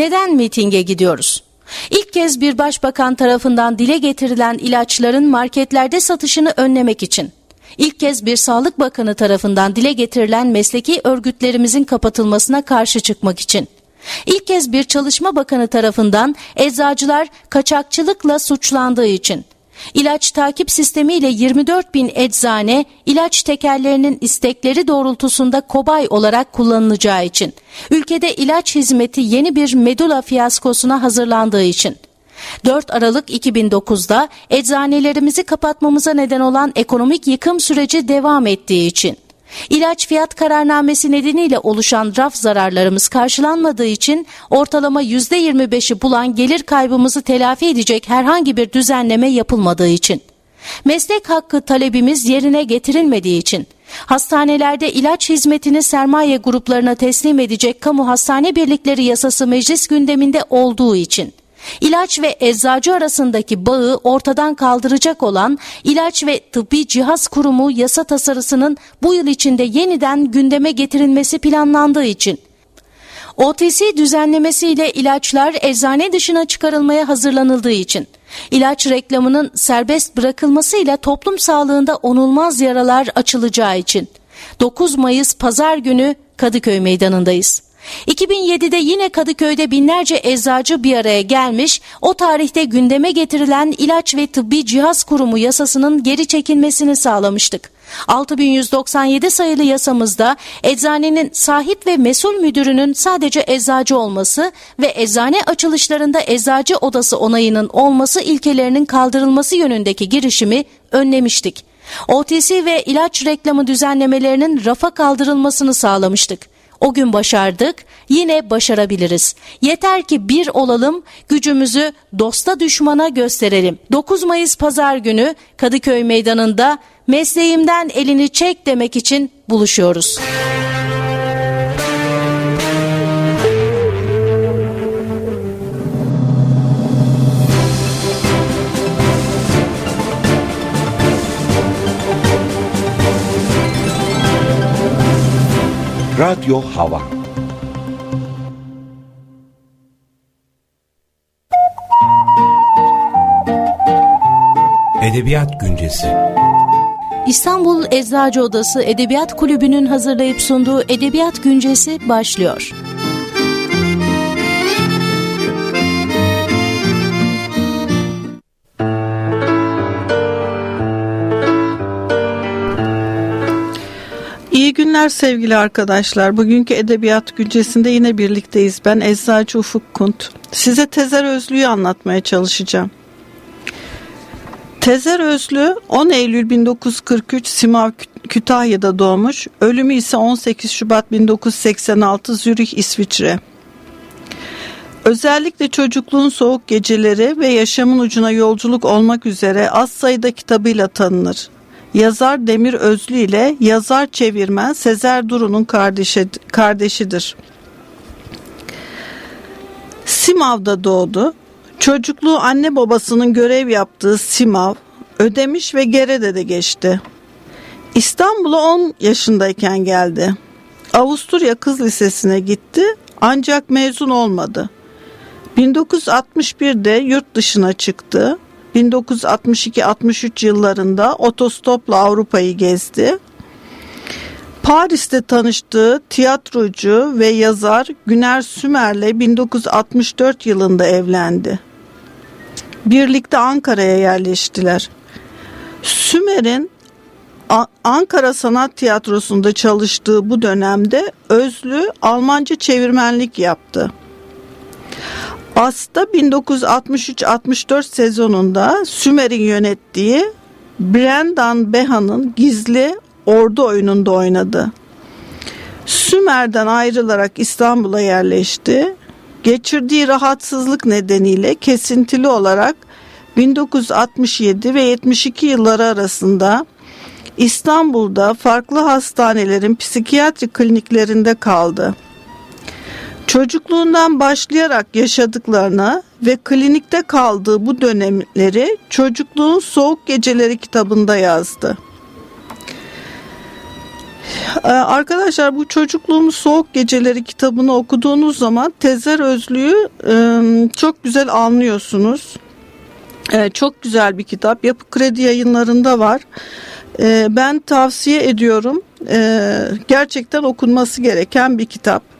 Neden mitinge gidiyoruz? İlk kez bir başbakan tarafından dile getirilen ilaçların marketlerde satışını önlemek için. İlk kez bir Sağlık Bakanı tarafından dile getirilen mesleki örgütlerimizin kapatılmasına karşı çıkmak için. İlk kez bir Çalışma Bakanı tarafından eczacılar kaçakçılıkla suçlandığı için. İlaç takip sistemiyle 24 bin eczane ilaç tekerlerinin istekleri doğrultusunda kobay olarak kullanılacağı için. Ülkede ilaç hizmeti yeni bir medula fiyaskosuna hazırlandığı için. 4 Aralık 2009'da eczanelerimizi kapatmamıza neden olan ekonomik yıkım süreci devam ettiği için. İlaç fiyat kararnamesi nedeniyle oluşan raf zararlarımız karşılanmadığı için ortalama %25'i bulan gelir kaybımızı telafi edecek herhangi bir düzenleme yapılmadığı için. Meslek hakkı talebimiz yerine getirilmediği için. Hastanelerde ilaç hizmetini sermaye gruplarına teslim edecek kamu hastane birlikleri yasası meclis gündeminde olduğu için. İlaç ve eczacı arasındaki bağı ortadan kaldıracak olan İlaç ve Tıbbi Cihaz Kurumu yasa tasarısının bu yıl içinde yeniden gündeme getirilmesi planlandığı için OTC düzenlemesiyle ilaçlar eczane dışına çıkarılmaya hazırlanıldığı için ilaç reklamının serbest bırakılmasıyla toplum sağlığında onulmaz yaralar açılacağı için 9 Mayıs pazar günü Kadıköy Meydanı'ndayız. 2007'de yine Kadıköy'de binlerce eczacı bir araya gelmiş, o tarihte gündeme getirilen ilaç ve tıbbi cihaz kurumu yasasının geri çekilmesini sağlamıştık. 6197 sayılı yasamızda eczanenin sahip ve mesul müdürünün sadece eczacı olması ve eczane açılışlarında eczacı odası onayının olması ilkelerinin kaldırılması yönündeki girişimi önlemiştik. OTC ve ilaç reklamı düzenlemelerinin rafa kaldırılmasını sağlamıştık. O gün başardık, yine başarabiliriz. Yeter ki bir olalım, gücümüzü dosta düşmana gösterelim. 9 Mayıs pazar günü Kadıköy Meydanı'nda mesleğimden elini çek demek için buluşuyoruz. Radyo Hava Edebiyat Güncesi İstanbul Eczacı Odası Edebiyat Kulübü'nün hazırlayıp sunduğu Edebiyat Güncesi başlıyor. Günler sevgili arkadaşlar. Bugünkü Edebiyat Güncesi'nde yine birlikteyiz. Ben Eczacı Ufuk Kunt. Size Tezer Özlü'yü anlatmaya çalışacağım. Tezer Özlü 10 Eylül 1943 Simav Kütahya'da doğmuş. Ölümü ise 18 Şubat 1986 Zürih İsviçre. Özellikle çocukluğun soğuk geceleri ve yaşamın ucuna yolculuk olmak üzere az sayıda kitabıyla tanınır yazar Demir Özlü ile yazar çevirmen Sezer Duru'nun kardeşi, kardeşidir. Simav'da doğdu. Çocukluğu anne babasının görev yaptığı Simav, Ödemiş ve Gerede'de geçti. İstanbul'a 10 yaşındayken geldi. Avusturya Kız Lisesi'ne gitti ancak mezun olmadı. 1961'de yurt dışına çıktı. 1962-63 yıllarında otostopla Avrupa'yı gezdi. Paris'te tanıştığı tiyatrocu ve yazar Güner Sümer'le 1964 yılında evlendi. Birlikte Ankara'ya yerleştiler. Sümer'in Ankara Sanat Tiyatrosu'nda çalıştığı bu dönemde Özlü Almanca çevirmenlik yaptı. As'ta 1963-64 sezonunda Sümer'in yönettiği Brendan Beha'nın gizli ordu oyununda oynadı. Sümer'den ayrılarak İstanbul'a yerleşti. Geçirdiği rahatsızlık nedeniyle kesintili olarak 1967 ve 72 yılları arasında İstanbul'da farklı hastanelerin psikiyatri kliniklerinde kaldı. Çocukluğundan başlayarak yaşadıklarına ve klinikte kaldığı bu dönemleri Çocukluğun Soğuk Geceleri kitabında yazdı. Ee, arkadaşlar bu çocukluğumuz soğuk geceleri kitabını okuduğunuz zaman Tezer Özlü'yü e, çok güzel anlıyorsunuz. E, çok güzel bir kitap. Yapı Kredi yayınlarında var. E, ben tavsiye ediyorum. Gerçekten okunması gereken bir kitap.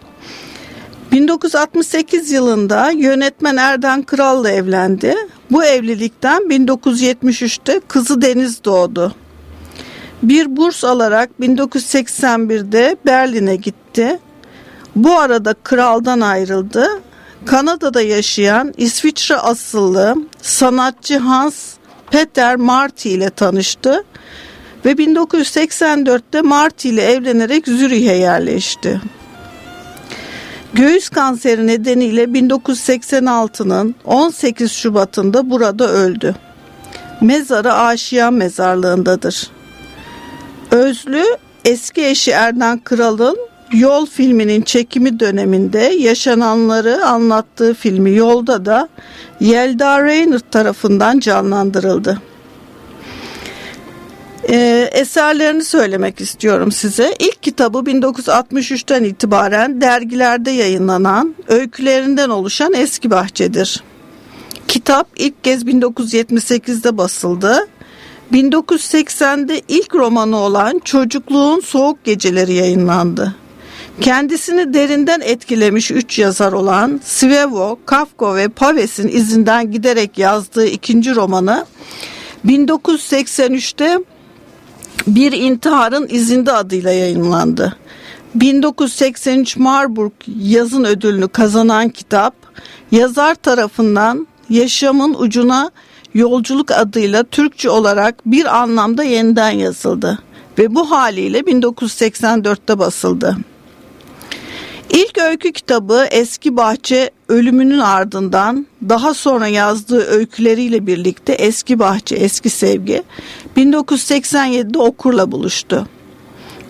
1968 yılında yönetmen Erden Kral'la evlendi. Bu evlilikten 1973'te kızı Deniz doğdu. Bir burs alarak 1981'de Berlin'e gitti. Bu arada kraldan ayrıldı. Kanada'da yaşayan İsviçre asıllı sanatçı Hans Peter Marti ile tanıştı ve 1984'te Marti ile evlenerek Zürih'e yerleşti. Göğüs kanseri nedeniyle 1986'nın 18 Şubat'ında burada öldü. Mezarı Aşiyan mezarlığındadır. Özlü eski eşi Erden Kral'ın Yol filminin çekimi döneminde yaşananları anlattığı filmi Yolda da Yelda Rayner tarafından canlandırıldı. Ee, eserlerini söylemek istiyorum size. İlk kitabı 1963'ten itibaren dergilerde yayınlanan öykülerinden oluşan Eski Bahçedir. Kitap ilk kez 1978'de basıldı 1980'de ilk romanı olan Çocukluğun Soğuk Geceleri yayınlandı. Kendisini derinden etkilemiş üç yazar olan Svevo, Kafka ve Paves'in izinden giderek yazdığı ikinci romanı 1983'te Bir İntiharın İzinde adıyla yayınlandı. 1983 Marburg yazın ödülünü kazanan kitap yazar tarafından yaşamın ucuna Yolculuk adıyla Türkçe olarak bir anlamda yeniden yazıldı ve bu haliyle 1984'te basıldı. İlk öykü kitabı Eski Bahçe ölümünün ardından daha sonra yazdığı öyküleriyle birlikte Eski Bahçe Eski Sevgi 1987'de okurla buluştu.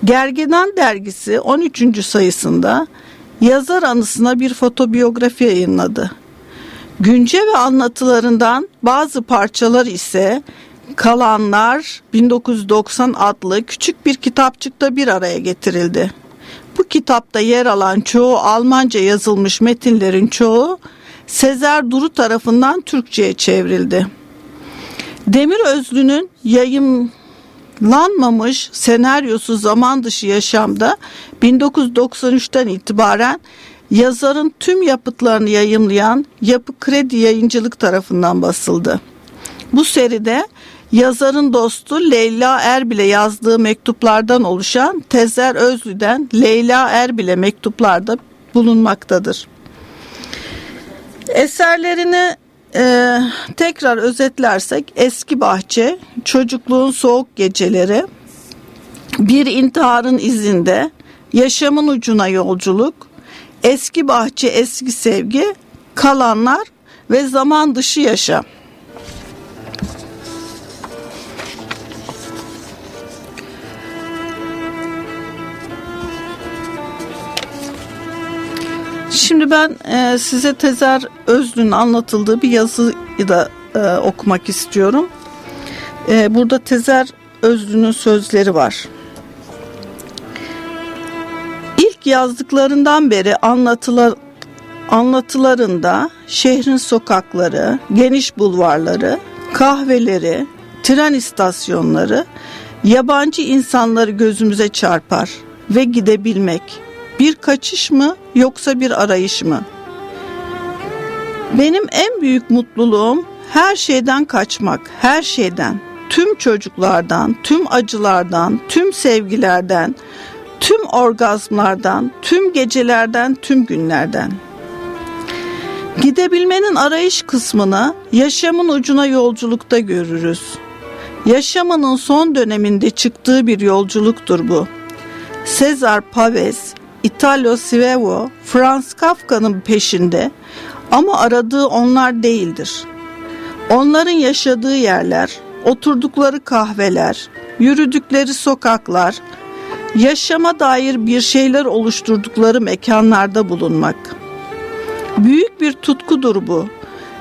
Gergedan dergisi 13. sayısında yazar anısına bir fotobiyografi yayınladı. Günce ve anlatılarından bazı parçalar ise Kalanlar 1990 adlı küçük bir kitapçıkta bir araya getirildi. Kitapta yer alan çoğu Almanca yazılmış metinlerin çoğu Sezer Duru tarafından Türkçe'ye çevrildi. Demir Özlü'nün yayınlanmamış senaryosu zaman dışı yaşamda 1993'ten itibaren yazarın tüm yapıtlarını yayımlayan Yapı Kredi Yayıncılık tarafından basıldı. Bu seride yazarın dostu Leyla Erbil'e yazdığı mektuplardan oluşan Tezer Özlü'den Leyla Erbil'e mektuplarda bulunmaktadır. Eserlerini e, tekrar özetlersek Eski Bahçe, Çocukluğun Soğuk Geceleri, Bir intiharın izinde, Yaşamın Ucuna Yolculuk, Eski bahçe, eski sevgi, kalanlar ve zaman dışı yaşam. Şimdi ben e, size Tezer Özlü'nün anlatıldığı bir yazıyı da e, okumak istiyorum. E, burada Tezer Özlü'nün sözleri var ilk yazdıklarından beri anlatılar, anlatılarında şehrin sokakları, geniş bulvarları, kahveleri, tren istasyonları, yabancı insanları gözümüze çarpar ve gidebilmek bir kaçış mı yoksa bir arayış mı? Benim en büyük mutluluğum her şeyden kaçmak, her şeyden, tüm çocuklardan, tüm acılardan, tüm sevgilerden, tüm orgazmlardan, tüm gecelerden, tüm günlerden. Gidebilmenin arayış kısmını yaşamın ucuna yolculukta görürüz. Yaşamının son döneminde çıktığı bir yolculuktur bu. Cesar Pavese, Italo Svevo, Franz Kafka'nın peşinde ama aradığı onlar değildir. Onların yaşadığı yerler, oturdukları kahveler, yürüdükleri sokaklar, yaşama dair bir şeyler oluşturdukları mekanlarda bulunmak. Büyük bir tutkudur bu.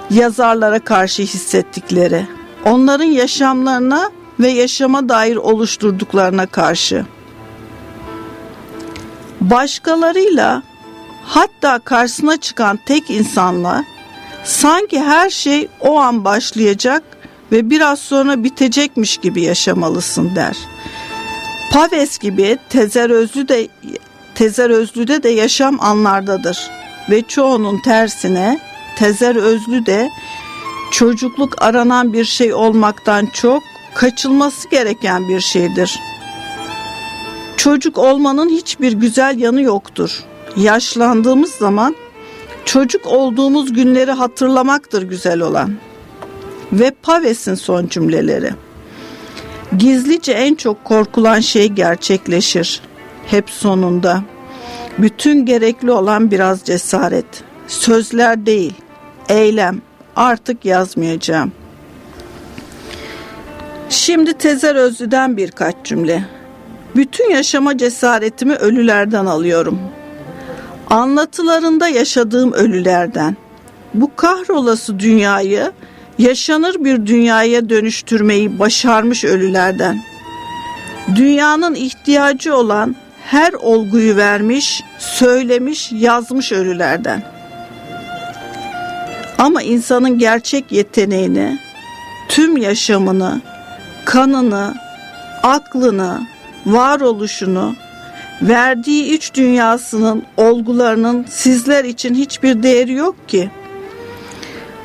Yazarlara karşı hissettikleri, onların yaşamlarına ve yaşama dair oluşturduklarına karşı. Başkalarıyla hatta karşısına çıkan tek insanla sanki her şey o an başlayacak ve biraz sonra bitecekmiş gibi yaşamalısın der. Paves gibi tezer özlü de tezer özlüde de yaşam anlardadır ve çoğunun tersine tezer özlü de çocukluk aranan bir şey olmaktan çok kaçılması gereken bir şeydir. Çocuk olmanın hiçbir güzel yanı yoktur. Yaşlandığımız zaman çocuk olduğumuz günleri hatırlamaktır güzel olan. Ve Paves'in son cümleleri. Gizlice en çok korkulan şey gerçekleşir. Hep sonunda. Bütün gerekli olan biraz cesaret. Sözler değil, eylem. Artık yazmayacağım. Şimdi Tezer Özlü'den birkaç cümle. Bütün yaşama cesaretimi ölülerden alıyorum. Anlatılarında yaşadığım ölülerden. Bu kahrolası dünyayı yaşanır bir dünyaya dönüştürmeyi başarmış ölülerden. Dünyanın ihtiyacı olan her olguyu vermiş, söylemiş, yazmış ölülerden. Ama insanın gerçek yeteneğini, tüm yaşamını, kanını, aklını, varoluşunu, verdiği iç dünyasının, olgularının sizler için hiçbir değeri yok ki.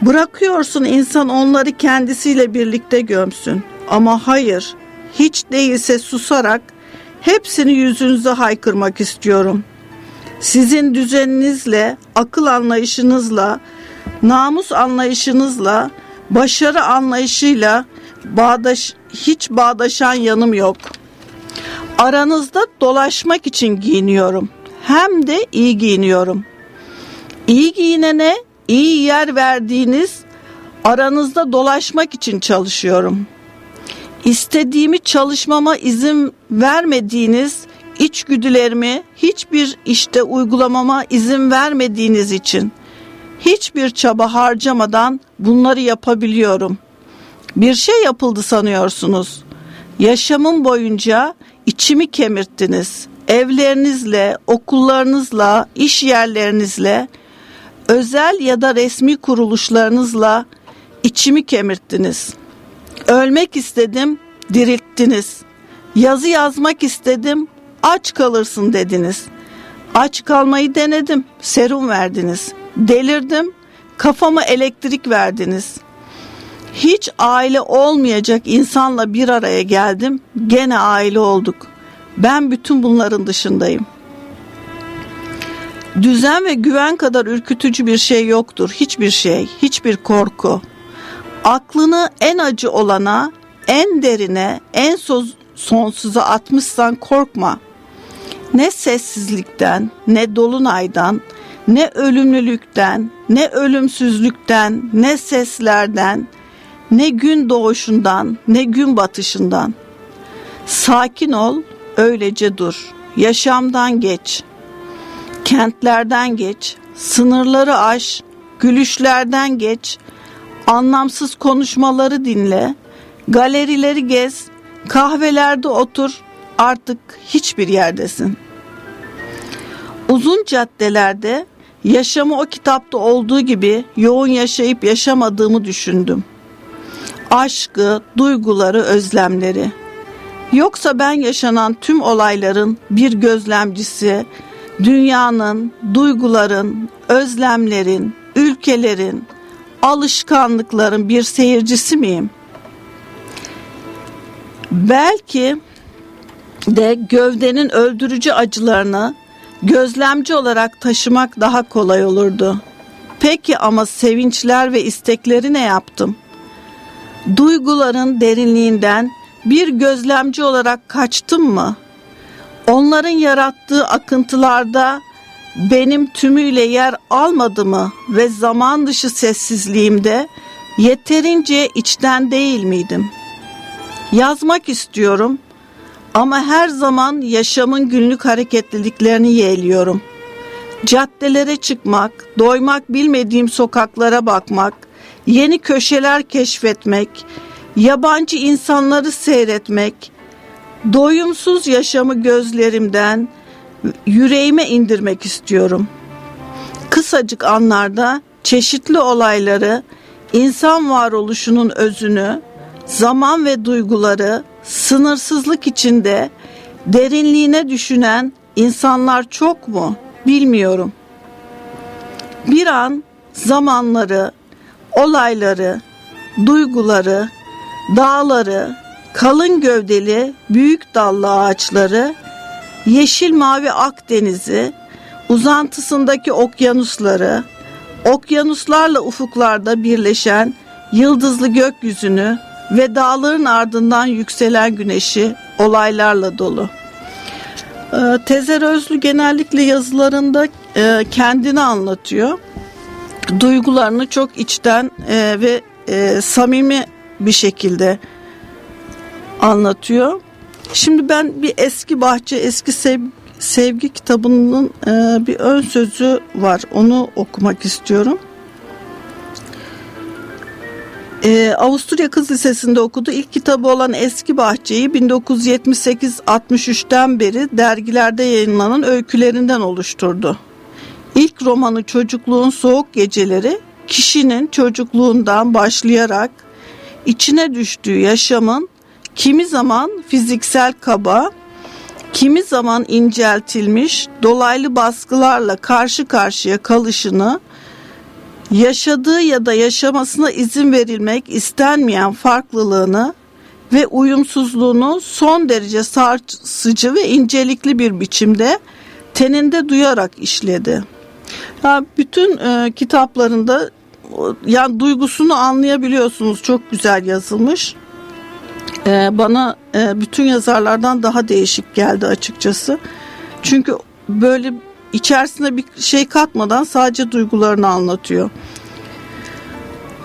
Bırakıyorsun insan onları kendisiyle birlikte gömsün. Ama hayır, hiç değilse susarak hepsini yüzünüze haykırmak istiyorum. Sizin düzeninizle, akıl anlayışınızla, namus anlayışınızla, başarı anlayışıyla bağdaş, hiç bağdaşan yanım yok. Aranızda dolaşmak için giyiniyorum. Hem de iyi giyiniyorum. İyi giyinene iyi yer verdiğiniz aranızda dolaşmak için çalışıyorum. İstediğimi çalışmama izin vermediğiniz içgüdülerimi hiçbir işte uygulamama izin vermediğiniz için hiçbir çaba harcamadan bunları yapabiliyorum. Bir şey yapıldı sanıyorsunuz. Yaşamım boyunca içimi kemirttiniz. Evlerinizle, okullarınızla, iş yerlerinizle, özel ya da resmi kuruluşlarınızla içimi kemirttiniz. Ölmek istedim, dirilttiniz. Yazı yazmak istedim, aç kalırsın dediniz. Aç kalmayı denedim, serum verdiniz. Delirdim, kafama elektrik verdiniz. Hiç aile olmayacak insanla bir araya geldim, gene aile olduk. Ben bütün bunların dışındayım. Düzen ve güven kadar ürkütücü bir şey yoktur. Hiçbir şey, hiçbir korku. Aklını en acı olana, en derine, en sonsuza atmışsan korkma. Ne sessizlikten, ne dolunaydan, ne ölümlülükten, ne ölümsüzlükten, ne seslerden, ne gün doğuşundan, ne gün batışından. Sakin ol, öylece dur. Yaşamdan geç. Kentlerden geç, sınırları aş, gülüşlerden geç, anlamsız konuşmaları dinle, galerileri gez, kahvelerde otur, artık hiçbir yerdesin. Uzun caddelerde yaşamı o kitapta olduğu gibi yoğun yaşayıp yaşamadığımı düşündüm. Aşkı, duyguları, özlemleri. Yoksa ben yaşanan tüm olayların bir gözlemcisi, dünyanın, duyguların, özlemlerin, ülkelerin, alışkanlıkların bir seyircisi miyim? Belki de gövdenin öldürücü acılarını gözlemci olarak taşımak daha kolay olurdu. Peki ama sevinçler ve istekleri ne yaptım? Duyguların derinliğinden bir gözlemci olarak kaçtım mı? Onların yarattığı akıntılarda benim tümüyle yer almadı mı ve zaman dışı sessizliğimde yeterince içten değil miydim? Yazmak istiyorum ama her zaman yaşamın günlük hareketliliklerini yeğliyorum. Caddelere çıkmak, doymak bilmediğim sokaklara bakmak, yeni köşeler keşfetmek, yabancı insanları seyretmek, doyumsuz yaşamı gözlerimden, yüreğime indirmek istiyorum. Kısacık anlarda çeşitli olayları, insan varoluşunun özünü, zaman ve duyguları sınırsızlık içinde derinliğine düşünen insanlar çok mu bilmiyorum. Bir an zamanları, olayları, duyguları, dağları, kalın gövdeli büyük dallı ağaçları, yeşil mavi Akdeniz'i, uzantısındaki okyanusları, okyanuslarla ufuklarda birleşen yıldızlı gökyüzünü ve dağların ardından yükselen güneşi olaylarla dolu. Ee, Tezer Özlü genellikle yazılarında e, kendini anlatıyor. Duygularını çok içten e, ve e, samimi bir şekilde anlatıyor. Şimdi ben bir eski bahçe, eski sevgi, sevgi kitabının bir ön sözü var. Onu okumak istiyorum. Ee, Avusturya Kız Lisesi'nde okudu. İlk kitabı olan Eski Bahçe'yi 1978-63'ten beri dergilerde yayınlanan öykülerinden oluşturdu. İlk romanı Çocukluğun Soğuk Geceleri kişinin çocukluğundan başlayarak içine düştüğü yaşamın kimi zaman fiziksel kaba, kimi zaman inceltilmiş dolaylı baskılarla karşı karşıya kalışını yaşadığı ya da yaşamasına izin verilmek istenmeyen farklılığını ve uyumsuzluğunu son derece sarsıcı ve incelikli bir biçimde teninde duyarak işledi. Ya bütün e, kitaplarında yani duygusunu anlayabiliyorsunuz. Çok güzel yazılmış. E, bana e, bütün yazarlardan daha değişik geldi açıkçası. Çünkü böyle içerisine bir şey katmadan sadece duygularını anlatıyor.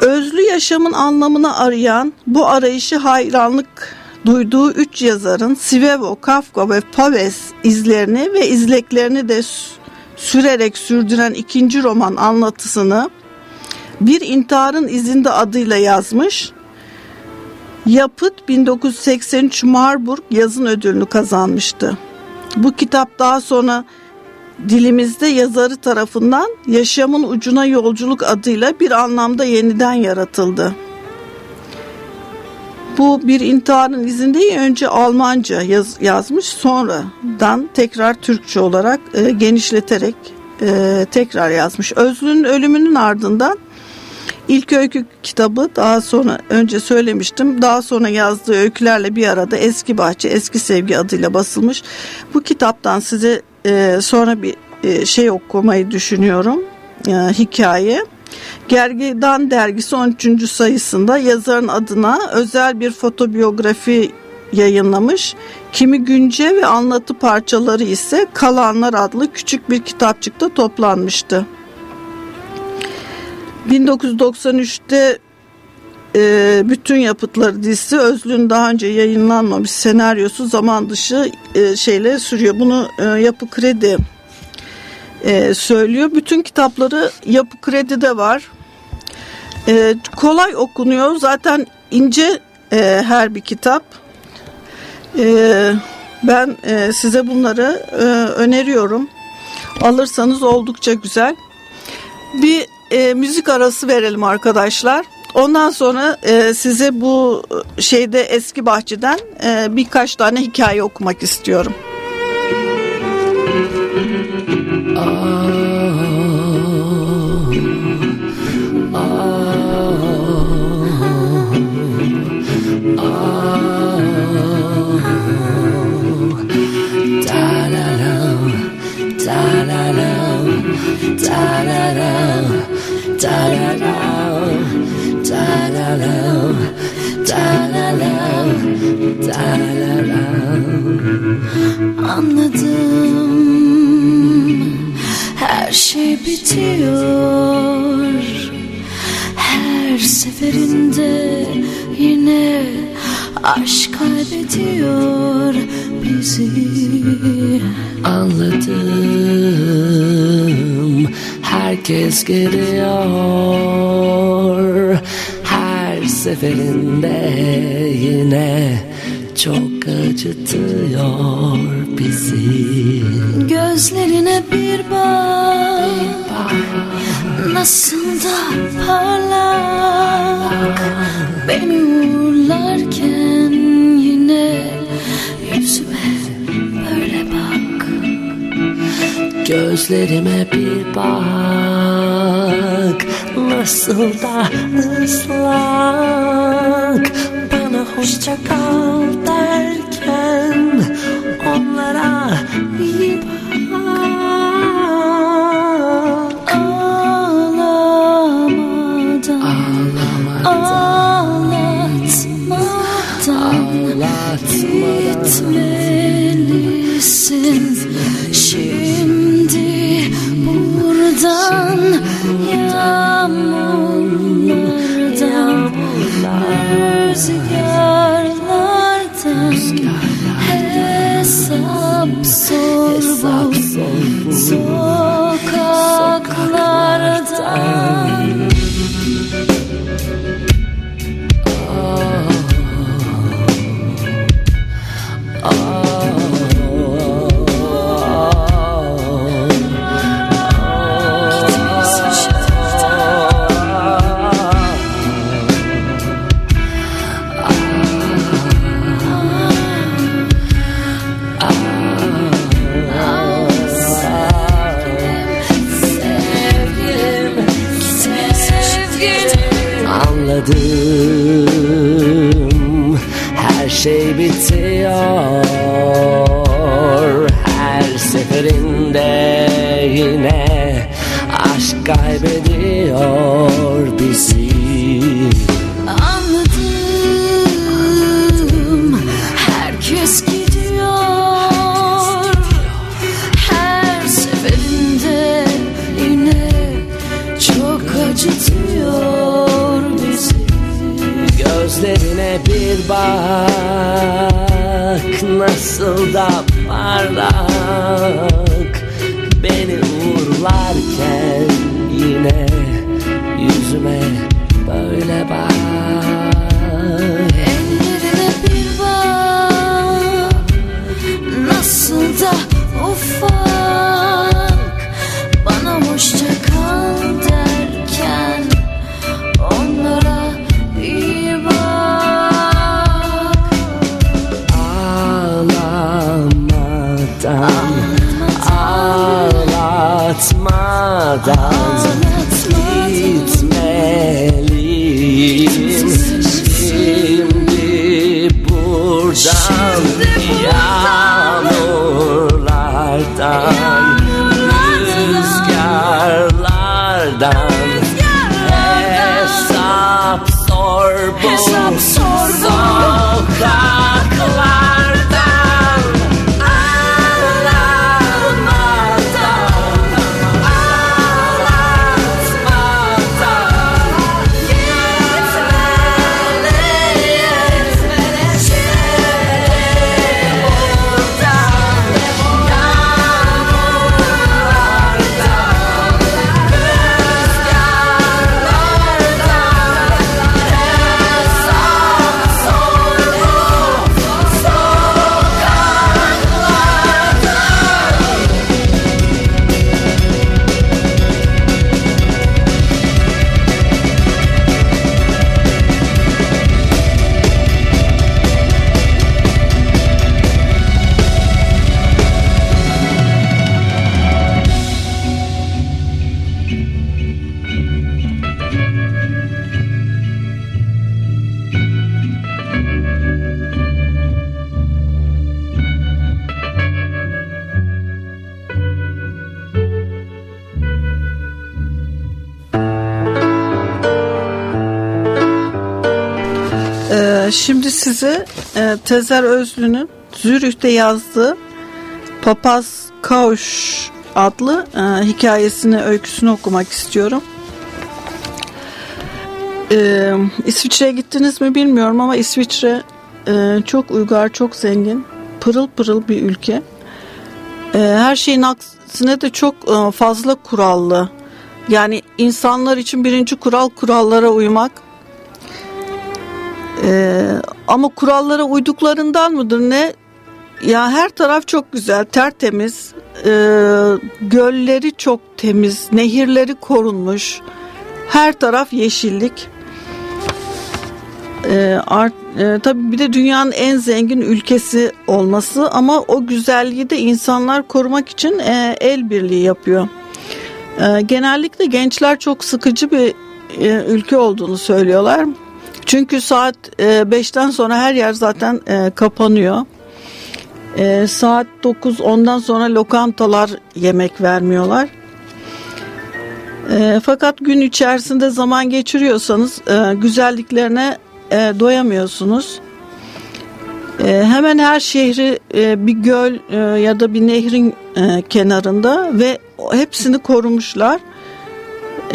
Özlü yaşamın anlamını arayan, bu arayışı hayranlık duyduğu üç yazarın Sivevo, Kafka ve Paves izlerini ve izleklerini de sürerek sürdüren ikinci roman anlatısını Bir intiharın izinde adıyla yazmış. Yapıt 1983 Marburg yazın ödülünü kazanmıştı. Bu kitap daha sonra dilimizde yazarı tarafından Yaşamın Ucuna Yolculuk adıyla bir anlamda yeniden yaratıldı. Bu bir intiharın izinde önce Almanca yaz, yazmış sonradan tekrar Türkçe olarak e, genişleterek e, tekrar yazmış. Özlü'nün ölümünün ardından ilk öykü kitabı daha sonra önce söylemiştim daha sonra yazdığı öykülerle bir arada Eski Bahçe Eski Sevgi adıyla basılmış. Bu kitaptan size e, sonra bir e, şey okumayı düşünüyorum e, hikaye. Gergedan dergisi 13. sayısında yazarın adına özel bir fotobiyografi yayınlamış. Kimi günce ve anlatı parçaları ise Kalanlar adlı küçük bir kitapçıkta toplanmıştı. 1993'te e, bütün yapıtları dizisi Özlü'nün daha önce yayınlanmamış senaryosu zaman dışı e, şeyle sürüyor. Bunu e, Yapı Kredi e, söylüyor. Bütün kitapları Yapı Kredi'de var. E, kolay okunuyor. Zaten ince e, her bir kitap. E, ben e, size bunları e, öneriyorum. Alırsanız oldukça güzel. Bir e, müzik arası verelim arkadaşlar. Ondan sonra e, size bu şeyde eski bahçeden e, birkaç tane hikaye okumak istiyorum. Her şey bitiyor. Her seferinde yine aşk kaybediyor bizi. Anladım. Herkes geliyor. Her seferinde yine çok acıtıyor bizi. Göz Gözlerine bir bak, Nasıl da parlak. Beni uğurlarken yine Yüzüme böyle bak. Gözlerime bir bak. Nasıl da ıslak hoşça kal derken Onlara bir bak Ağlamadan Ağlatmadan Gitmelisin. Şimdi buradan Yağmurlardan Rüzgarlardan bu size e, Tezer Özlü'nün Zürih'te yazdığı Papaz Kauş adlı e, hikayesini, öyküsünü okumak istiyorum. Ee, İsviçre'ye gittiniz mi bilmiyorum ama İsviçre e, çok uygar, çok zengin, pırıl pırıl bir ülke. E, her şeyin aksine de çok e, fazla kurallı. Yani insanlar için birinci kural kurallara uymak. Ee, ama kurallara uyduklarından mıdır ne? Ya her taraf çok güzel, tertemiz. e, gölleri çok temiz, nehirleri korunmuş, her taraf yeşillik. E, art, e, tabii bir de dünyanın en zengin ülkesi olması ama o güzelliği de insanlar korumak için e, el birliği yapıyor. E, genellikle gençler çok sıkıcı bir e, ülke olduğunu söylüyorlar. Çünkü saat 5'ten sonra her yer zaten e, kapanıyor. E, saat 9 ondan sonra lokantalar yemek vermiyorlar. E, fakat gün içerisinde zaman geçiriyorsanız e, güzelliklerine e, doyamıyorsunuz. E, hemen her şehri e, bir göl e, ya da bir nehrin e, kenarında ve hepsini korumuşlar.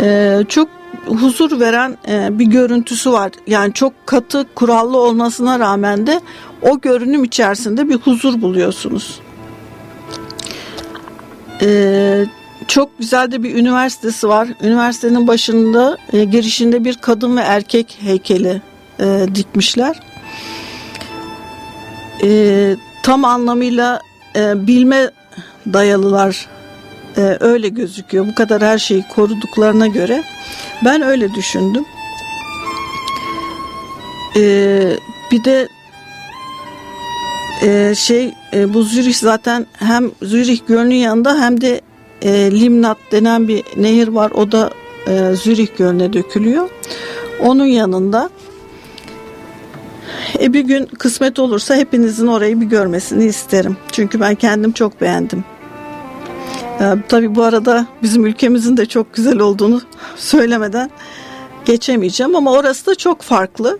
E, çok huzur veren e, bir görüntüsü var. Yani çok katı kurallı olmasına rağmen de o görünüm içerisinde bir huzur buluyorsunuz. E, çok güzel de bir üniversitesi var. Üniversitenin başında e, girişinde bir kadın ve erkek heykeli dikmişler. Tam anlamıyla bilme dayalılar e, öyle gözüküyor. Bu kadar her şeyi koruduklarına göre ben öyle düşündüm. E, bir de e, şey e, bu Zürih zaten hem Zürih Gölü'nün yanında hem de e, Limnat denen bir nehir var. O da e, Zürih Gölü'ne dökülüyor. Onun yanında e, bir gün kısmet olursa hepinizin orayı bir görmesini isterim. Çünkü ben kendim çok beğendim. Tabii bu arada bizim ülkemizin de çok güzel olduğunu söylemeden geçemeyeceğim ama orası da çok farklı.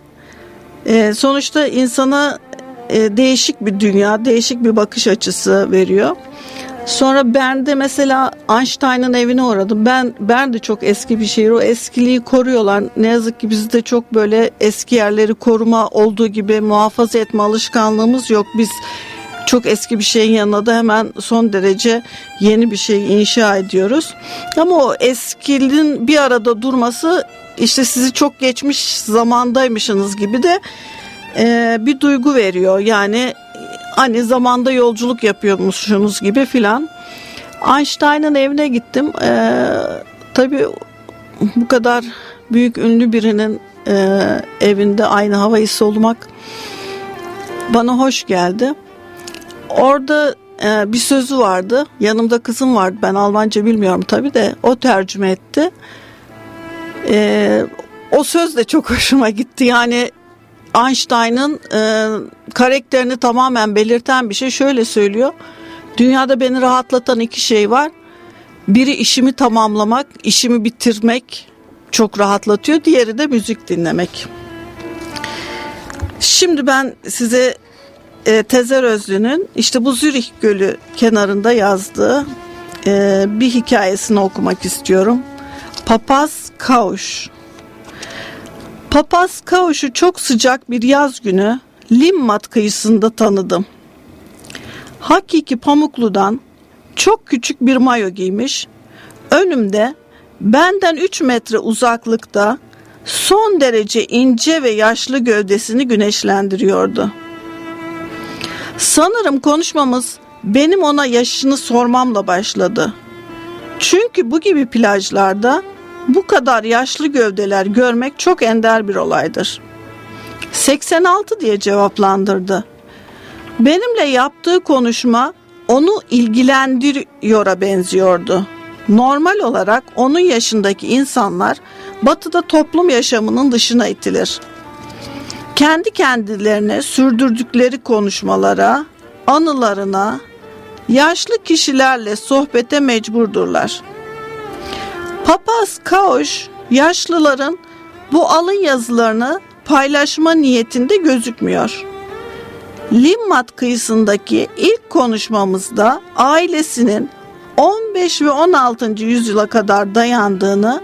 Ee, sonuçta insana e, değişik bir dünya, değişik bir bakış açısı veriyor. Sonra Bern'de mesela Einstein'ın evine uğradım. Ben Bern de çok eski bir şehir. O eskiliği koruyorlar. Ne yazık ki bizde çok böyle eski yerleri koruma olduğu gibi muhafaza etme alışkanlığımız yok. Biz çok eski bir şeyin yanına da hemen son derece yeni bir şey inşa ediyoruz. Ama o eskinin bir arada durması işte sizi çok geçmiş zamandaymışsınız gibi de e, bir duygu veriyor. Yani hani zamanda yolculuk yapıyormuşsunuz gibi filan. Einstein'ın evine gittim. E, tabii bu kadar büyük ünlü birinin e, evinde aynı havayı solumak bana hoş geldi. Orada e, bir sözü vardı. Yanımda kızım vardı. Ben Almanca bilmiyorum tabii de o tercüme etti. E, o söz de çok hoşuma gitti. Yani Einstein'ın e, karakterini tamamen belirten bir şey. Şöyle söylüyor. Dünyada beni rahatlatan iki şey var. Biri işimi tamamlamak, işimi bitirmek çok rahatlatıyor. Diğeri de müzik dinlemek. Şimdi ben size e, Tezer Özlü'nün işte bu Zürih Gölü kenarında yazdığı e, bir hikayesini okumak istiyorum. Papaz Kauş. Papaz Kavuş'u çok sıcak bir yaz günü Limmat kıyısında tanıdım. Hakiki Pamuklu'dan çok küçük bir mayo giymiş. Önümde benden 3 metre uzaklıkta son derece ince ve yaşlı gövdesini güneşlendiriyordu. Sanırım konuşmamız benim ona yaşını sormamla başladı. Çünkü bu gibi plajlarda bu kadar yaşlı gövdeler görmek çok ender bir olaydır. 86 diye cevaplandırdı. Benimle yaptığı konuşma onu ilgilendiriyor'a benziyordu. Normal olarak onun yaşındaki insanlar batıda toplum yaşamının dışına itilir. Kendi kendilerine sürdürdükleri konuşmalara, anılarına, yaşlı kişilerle sohbete mecburdurlar.'' Papaz Kauş yaşlıların bu alın yazılarını paylaşma niyetinde gözükmüyor. Limmat kıyısındaki ilk konuşmamızda ailesinin 15 ve 16. yüzyıla kadar dayandığını,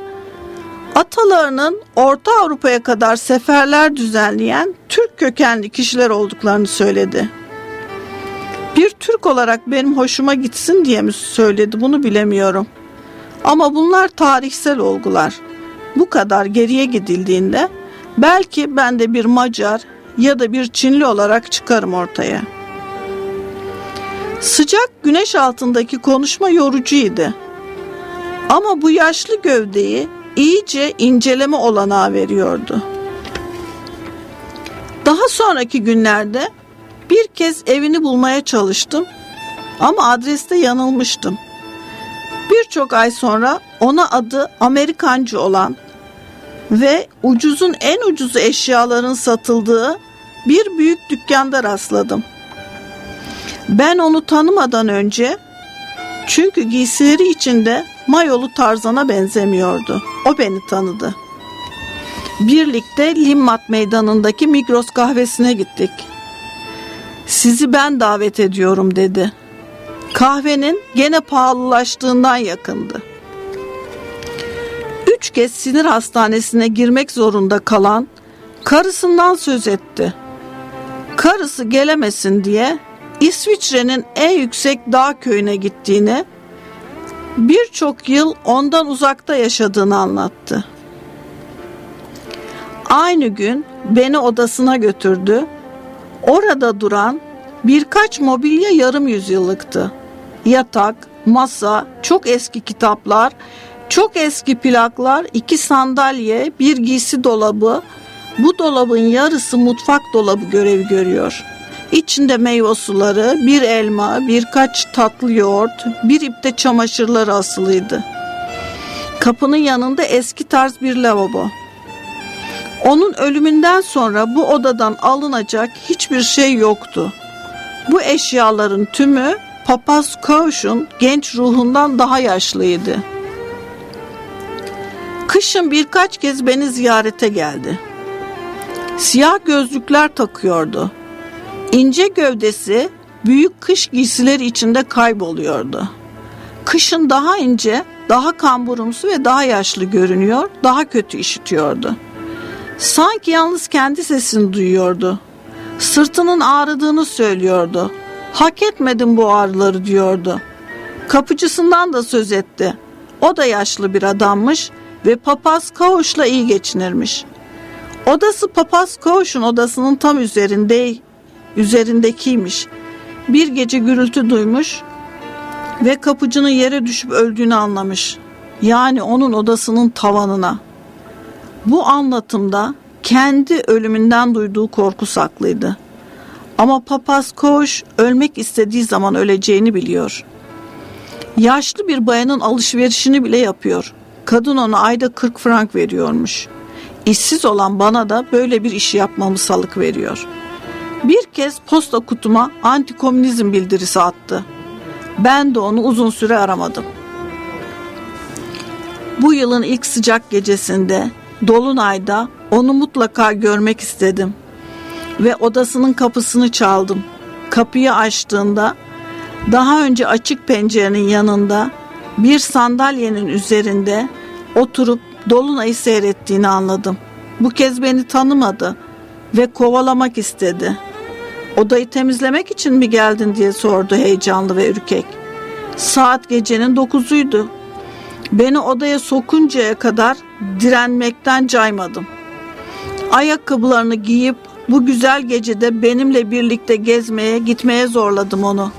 atalarının Orta Avrupa'ya kadar seferler düzenleyen Türk kökenli kişiler olduklarını söyledi. Bir Türk olarak benim hoşuma gitsin diye mi söyledi bunu bilemiyorum.'' Ama bunlar tarihsel olgular. Bu kadar geriye gidildiğinde belki ben de bir Macar ya da bir Çinli olarak çıkarım ortaya. Sıcak güneş altındaki konuşma yorucuydu. Ama bu yaşlı gövdeyi iyice inceleme olanağı veriyordu. Daha sonraki günlerde bir kez evini bulmaya çalıştım ama adreste yanılmıştım. Birçok ay sonra ona adı Amerikancı olan ve ucuzun en ucuzu eşyaların satıldığı bir büyük dükkanda rastladım. Ben onu tanımadan önce çünkü giysileri içinde mayolu Tarzan'a benzemiyordu. O beni tanıdı. Birlikte Limmat meydanındaki Migros kahvesine gittik. Sizi ben davet ediyorum dedi. Kahvenin gene pahalılaştığından yakındı. Üç kez sinir hastanesine girmek zorunda kalan karısından söz etti. Karısı gelemesin diye İsviçre'nin en yüksek dağ köyüne gittiğini, birçok yıl ondan uzakta yaşadığını anlattı. Aynı gün beni odasına götürdü. Orada duran birkaç mobilya yarım yüzyıllıktı. Yatak, masa, çok eski kitaplar, çok eski plaklar, iki sandalye, bir giysi dolabı. Bu dolabın yarısı mutfak dolabı görevi görüyor. İçinde meyve suları, bir elma, birkaç tatlı yoğurt, bir ipte çamaşırları asılıydı. Kapının yanında eski tarz bir lavabo. Onun ölümünden sonra bu odadan alınacak hiçbir şey yoktu. Bu eşyaların tümü Papaz Kauş'un genç ruhundan daha yaşlıydı. Kışın birkaç kez beni ziyarete geldi. Siyah gözlükler takıyordu. İnce gövdesi büyük kış giysileri içinde kayboluyordu. Kışın daha ince, daha kamburumsu ve daha yaşlı görünüyor, daha kötü işitiyordu. Sanki yalnız kendi sesini duyuyordu. Sırtının ağrıdığını söylüyordu. Hak etmedim bu ağrıları diyordu. Kapıcısından da söz etti. O da yaşlı bir adammış ve papaz Kavuş'la iyi geçinirmiş. Odası papaz Kavuş'un odasının tam üzerinde, üzerindekiymiş. Bir gece gürültü duymuş ve kapıcının yere düşüp öldüğünü anlamış. Yani onun odasının tavanına. Bu anlatımda kendi ölümünden duyduğu korku saklıydı. Ama papaz koş ölmek istediği zaman öleceğini biliyor. Yaşlı bir bayanın alışverişini bile yapıyor. Kadın ona ayda 40 frank veriyormuş. İşsiz olan bana da böyle bir işi yapmamı salık veriyor. Bir kez posta kutuma antikomünizm bildirisi attı. Ben de onu uzun süre aramadım. Bu yılın ilk sıcak gecesinde Dolunay'da onu mutlaka görmek istedim ve odasının kapısını çaldım. Kapıyı açtığında daha önce açık pencerenin yanında bir sandalyenin üzerinde oturup Dolunay'ı seyrettiğini anladım. Bu kez beni tanımadı ve kovalamak istedi. Odayı temizlemek için mi geldin diye sordu heyecanlı ve ürkek. Saat gecenin dokuzuydu. Beni odaya sokuncaya kadar direnmekten caymadım. Ayakkabılarını giyip bu güzel gecede benimle birlikte gezmeye, gitmeye zorladım onu.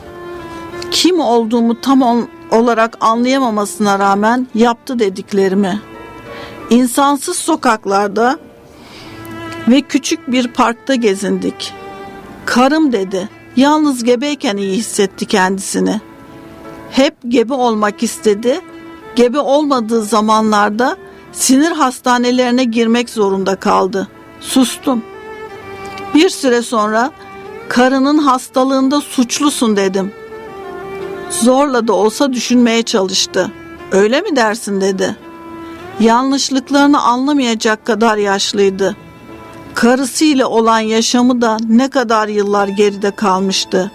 Kim olduğumu tam on, olarak anlayamamasına rağmen yaptı dediklerimi. İnsansız sokaklarda ve küçük bir parkta gezindik. Karım dedi. Yalnız gebeyken iyi hissetti kendisini. Hep gebe olmak istedi. Gebe olmadığı zamanlarda sinir hastanelerine girmek zorunda kaldı. Sustum. Bir süre sonra karının hastalığında suçlusun dedim. Zorla da olsa düşünmeye çalıştı. Öyle mi dersin dedi. Yanlışlıklarını anlamayacak kadar yaşlıydı. Karısıyla olan yaşamı da ne kadar yıllar geride kalmıştı.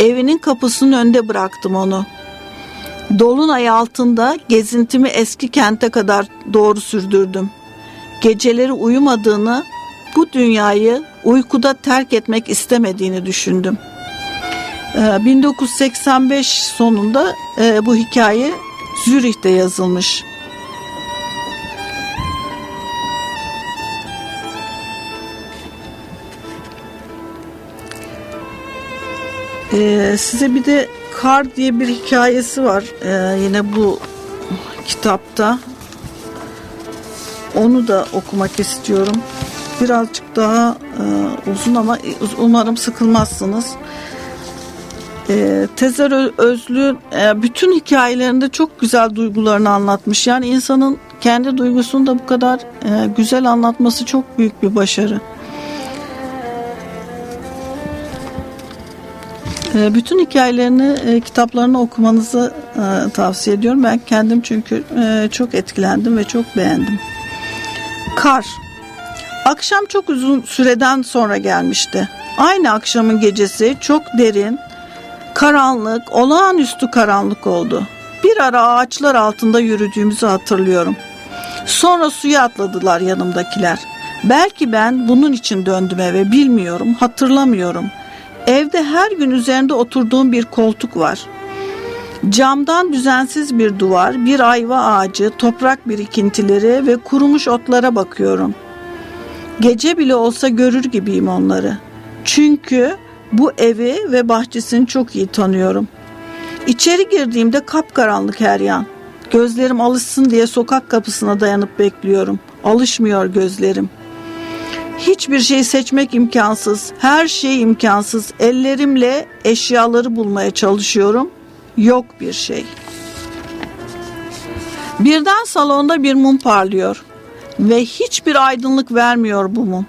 Evinin kapısının önünde bıraktım onu. Dolunay altında gezintimi eski kente kadar doğru sürdürdüm. Geceleri uyumadığını, bu dünyayı uykuda terk etmek istemediğini düşündüm. 1985 sonunda e, bu hikaye Zürih'te yazılmış. Ee, size bir de Kar diye bir hikayesi var ee, yine bu kitapta. Onu da okumak istiyorum. Birazcık daha e, uzun ama umarım sıkılmazsınız. E, Tezer Özlü e, bütün hikayelerinde çok güzel duygularını anlatmış. Yani insanın kendi duygusunu da bu kadar e, güzel anlatması çok büyük bir başarı. Bütün hikayelerini, e, kitaplarını okumanızı e, tavsiye ediyorum. Ben kendim çünkü e, çok etkilendim ve çok beğendim. Kar. Akşam çok uzun süreden sonra gelmişti. Aynı akşamın gecesi çok derin, karanlık, olağanüstü karanlık oldu. Bir ara ağaçlar altında yürüdüğümüzü hatırlıyorum. Sonra suya atladılar yanımdakiler. Belki ben bunun için döndüm eve bilmiyorum, hatırlamıyorum. Evde her gün üzerinde oturduğum bir koltuk var. Camdan düzensiz bir duvar, bir ayva ağacı, toprak birikintileri ve kurumuş otlara bakıyorum. Gece bile olsa görür gibiyim onları. Çünkü bu evi ve bahçesini çok iyi tanıyorum. İçeri girdiğimde kapkaranlık her yan. Gözlerim alışsın diye sokak kapısına dayanıp bekliyorum. Alışmıyor gözlerim. Hiçbir şey seçmek imkansız. Her şey imkansız. Ellerimle eşyaları bulmaya çalışıyorum. Yok bir şey. Birden salonda bir mum parlıyor ve hiçbir aydınlık vermiyor bu mum.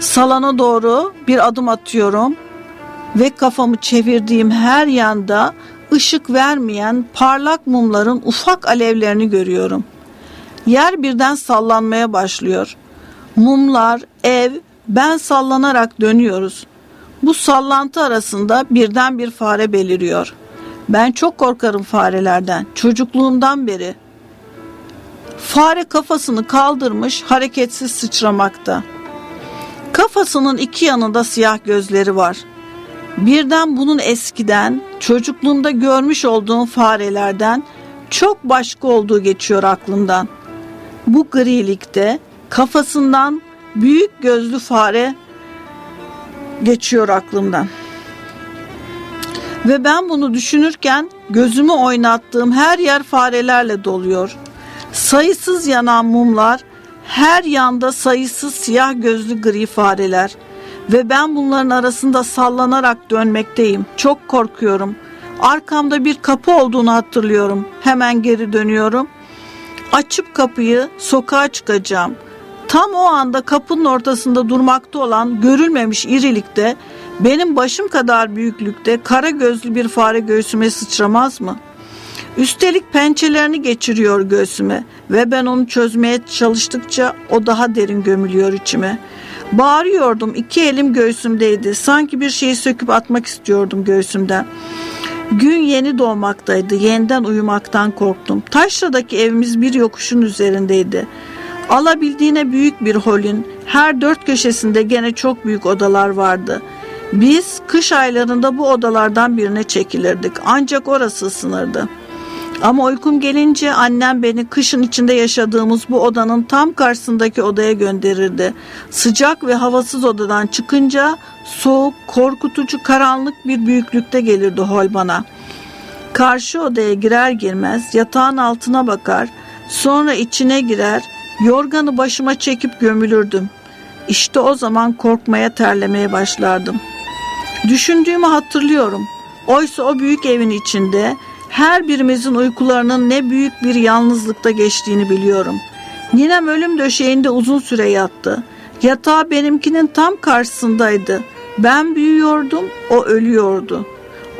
Salona doğru bir adım atıyorum ve kafamı çevirdiğim her yanda ışık vermeyen parlak mumların ufak alevlerini görüyorum. Yer birden sallanmaya başlıyor. Mumlar, ev, ben sallanarak dönüyoruz. Bu sallantı arasında birden bir fare beliriyor. Ben çok korkarım farelerden. Çocukluğumdan beri. Fare kafasını kaldırmış hareketsiz sıçramakta. Kafasının iki yanında siyah gözleri var. Birden bunun eskiden çocukluğumda görmüş olduğum farelerden çok başka olduğu geçiyor aklımdan. Bu grilikte kafasından büyük gözlü fare geçiyor aklımdan. Ve ben bunu düşünürken gözümü oynattığım her yer farelerle doluyor. Sayısız yanan mumlar, her yanda sayısız siyah gözlü gri fareler ve ben bunların arasında sallanarak dönmekteyim. Çok korkuyorum. Arkamda bir kapı olduğunu hatırlıyorum. Hemen geri dönüyorum. Açıp kapıyı sokağa çıkacağım. Tam o anda kapının ortasında durmakta olan görülmemiş irilikte benim başım kadar büyüklükte kara gözlü bir fare göğsüme sıçramaz mı? Üstelik pençelerini geçiriyor göğsüme ve ben onu çözmeye çalıştıkça o daha derin gömülüyor içime. Bağırıyordum iki elim göğsümdeydi sanki bir şeyi söküp atmak istiyordum göğsümden. Gün yeni doğmaktaydı yeniden uyumaktan korktum. Taşra'daki evimiz bir yokuşun üzerindeydi. Alabildiğine büyük bir holün her dört köşesinde gene çok büyük odalar vardı. Biz kış aylarında bu odalardan birine çekilirdik ancak orası sınırdı. Ama uykum gelince annem beni kışın içinde yaşadığımız bu odanın tam karşısındaki odaya gönderirdi. Sıcak ve havasız odadan çıkınca soğuk, korkutucu, karanlık bir büyüklükte gelirdi hol bana. Karşı odaya girer girmez yatağın altına bakar, sonra içine girer, yorganı başıma çekip gömülürdüm. İşte o zaman korkmaya terlemeye başlardım. Düşündüğümü hatırlıyorum. Oysa o büyük evin içinde her birimizin uykularının ne büyük bir yalnızlıkta geçtiğini biliyorum. Ninem ölüm döşeğinde uzun süre yattı. Yatağı benimkinin tam karşısındaydı. Ben büyüyordum, o ölüyordu.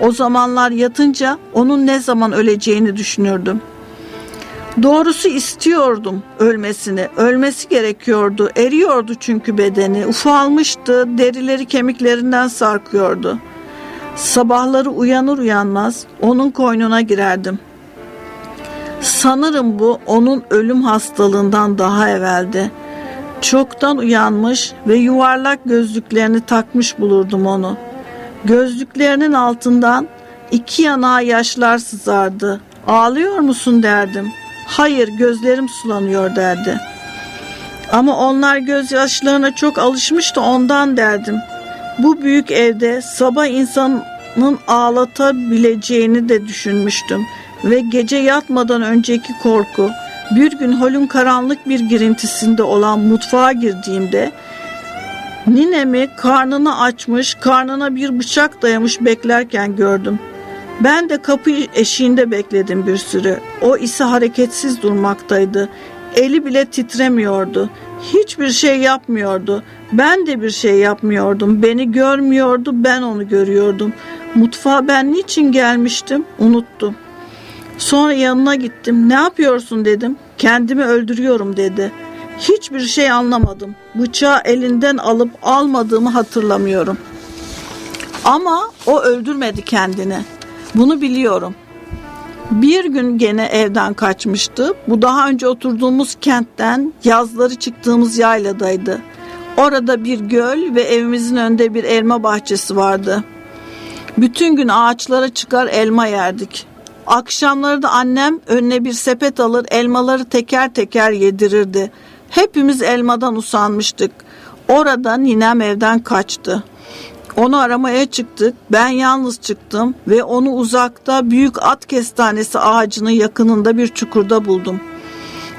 O zamanlar yatınca onun ne zaman öleceğini düşünürdüm. Doğrusu istiyordum ölmesini. Ölmesi gerekiyordu. Eriyordu çünkü bedeni. Ufalmıştı. Derileri kemiklerinden sarkıyordu.'' Sabahları uyanır uyanmaz onun koynuna girerdim. Sanırım bu onun ölüm hastalığından daha evveldi. Çoktan uyanmış ve yuvarlak gözlüklerini takmış bulurdum onu. Gözlüklerinin altından iki yanağa yaşlar sızardı. Ağlıyor musun derdim. Hayır gözlerim sulanıyor derdi. Ama onlar gözyaşlarına çok alışmıştı ondan derdim. Bu büyük evde sabah insan korkunun ağlatabileceğini de düşünmüştüm. Ve gece yatmadan önceki korku, bir gün holün karanlık bir girintisinde olan mutfağa girdiğimde ninemi karnını açmış, karnına bir bıçak dayamış beklerken gördüm. Ben de kapı eşiğinde bekledim bir süre. O ise hareketsiz durmaktaydı. Eli bile titremiyordu. Hiçbir şey yapmıyordu. Ben de bir şey yapmıyordum. Beni görmüyordu, ben onu görüyordum. Mutfağa ben niçin gelmiştim? Unuttum. Sonra yanına gittim. Ne yapıyorsun dedim. Kendimi öldürüyorum dedi. Hiçbir şey anlamadım. Bıçağı elinden alıp almadığımı hatırlamıyorum. Ama o öldürmedi kendini. Bunu biliyorum. Bir gün gene evden kaçmıştı. Bu daha önce oturduğumuz kentten yazları çıktığımız yayladaydı. Orada bir göl ve evimizin önünde bir elma bahçesi vardı. Bütün gün ağaçlara çıkar elma yerdik. Akşamları da annem önüne bir sepet alır elmaları teker teker yedirirdi. Hepimiz elmadan usanmıştık. Orada ninem evden kaçtı. Onu aramaya çıktık. Ben yalnız çıktım ve onu uzakta büyük at kestanesi ağacının yakınında bir çukurda buldum.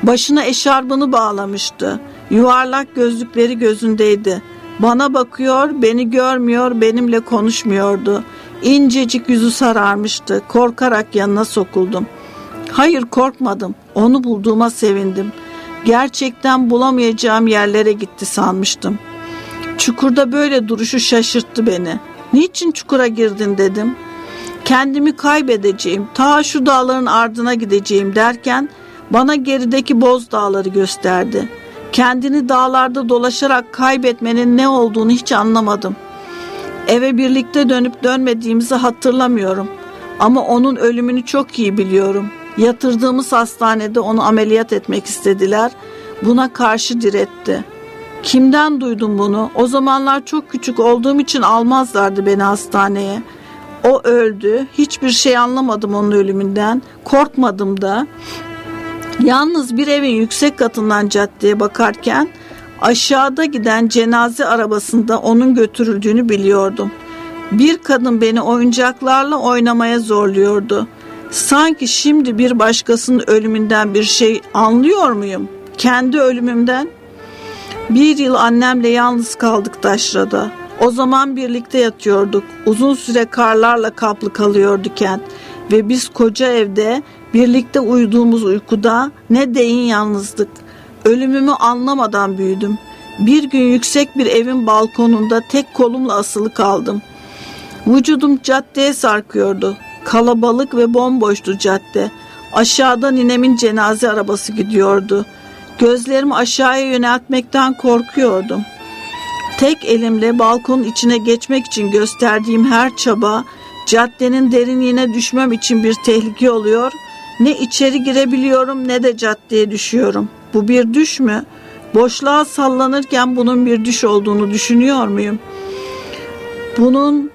Başına eşarbını bağlamıştı. Yuvarlak gözlükleri gözündeydi. Bana bakıyor, beni görmüyor, benimle konuşmuyordu. İncecik yüzü sararmıştı. Korkarak yanına sokuldum. Hayır korkmadım. Onu bulduğuma sevindim. Gerçekten bulamayacağım yerlere gitti sanmıştım. Çukurda böyle duruşu şaşırttı beni. Niçin çukura girdin dedim. Kendimi kaybedeceğim, ta şu dağların ardına gideceğim derken bana gerideki boz dağları gösterdi. Kendini dağlarda dolaşarak kaybetmenin ne olduğunu hiç anlamadım. Eve birlikte dönüp dönmediğimizi hatırlamıyorum. Ama onun ölümünü çok iyi biliyorum. Yatırdığımız hastanede onu ameliyat etmek istediler. Buna karşı diretti. Kimden duydum bunu? O zamanlar çok küçük olduğum için almazlardı beni hastaneye. O öldü. Hiçbir şey anlamadım onun ölümünden. Korkmadım da. Yalnız bir evin yüksek katından caddeye bakarken aşağıda giden cenaze arabasında onun götürüldüğünü biliyordum. Bir kadın beni oyuncaklarla oynamaya zorluyordu. Sanki şimdi bir başkasının ölümünden bir şey anlıyor muyum? Kendi ölümümden. Bir yıl annemle yalnız kaldık taşrada. O zaman birlikte yatıyorduk. Uzun süre karlarla kaplı kalıyordu kent. Ve biz koca evde birlikte uyuduğumuz uykuda ne deyin yalnızdık. Ölümümü anlamadan büyüdüm. Bir gün yüksek bir evin balkonunda tek kolumla asılı kaldım. Vücudum caddeye sarkıyordu. Kalabalık ve bomboştu cadde. Aşağıda ninemin cenaze arabası gidiyordu. Gözlerimi aşağıya yöneltmekten korkuyordum. Tek elimle balkonun içine geçmek için gösterdiğim her çaba caddenin derinliğine düşmem için bir tehlike oluyor. Ne içeri girebiliyorum ne de caddeye düşüyorum. Bu bir düş mü? Boşluğa sallanırken bunun bir düş olduğunu düşünüyor muyum? Bunun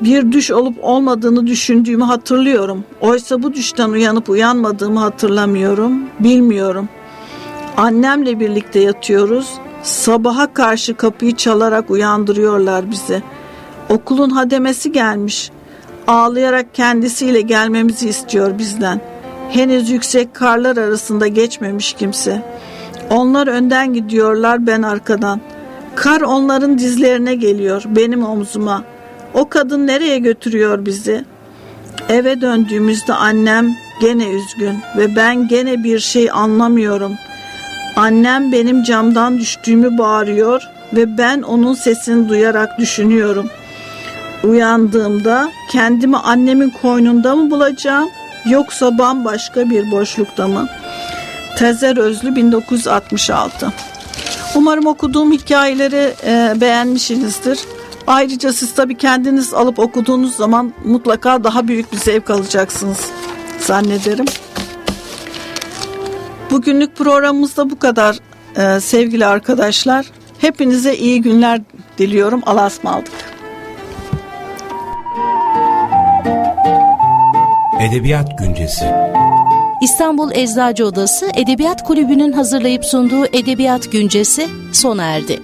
bir düş olup olmadığını düşündüğümü hatırlıyorum. Oysa bu düşten uyanıp uyanmadığımı hatırlamıyorum, bilmiyorum. Annemle birlikte yatıyoruz. Sabaha karşı kapıyı çalarak uyandırıyorlar bizi. Okulun hademesi gelmiş. Ağlayarak kendisiyle gelmemizi istiyor bizden. Henüz yüksek karlar arasında geçmemiş kimse. Onlar önden gidiyorlar ben arkadan. Kar onların dizlerine geliyor benim omzuma. O kadın nereye götürüyor bizi? Eve döndüğümüzde annem gene üzgün ve ben gene bir şey anlamıyorum. Annem benim camdan düştüğümü bağırıyor ve ben onun sesini duyarak düşünüyorum. Uyandığımda kendimi annemin koynunda mı bulacağım yoksa bambaşka bir boşlukta mı? Tezer Özlü 1966 Umarım okuduğum hikayeleri e, beğenmişsinizdir. Ayrıca siz tabii kendiniz alıp okuduğunuz zaman mutlaka daha büyük bir zevk alacaksınız zannederim. Bugünlük programımızda bu kadar e, sevgili arkadaşlar. Hepinize iyi günler diliyorum. Allah'a ısmarladık. Edebiyat Güncesi İstanbul Eczacı Odası Edebiyat Kulübü'nün hazırlayıp sunduğu Edebiyat Güncesi sona erdi.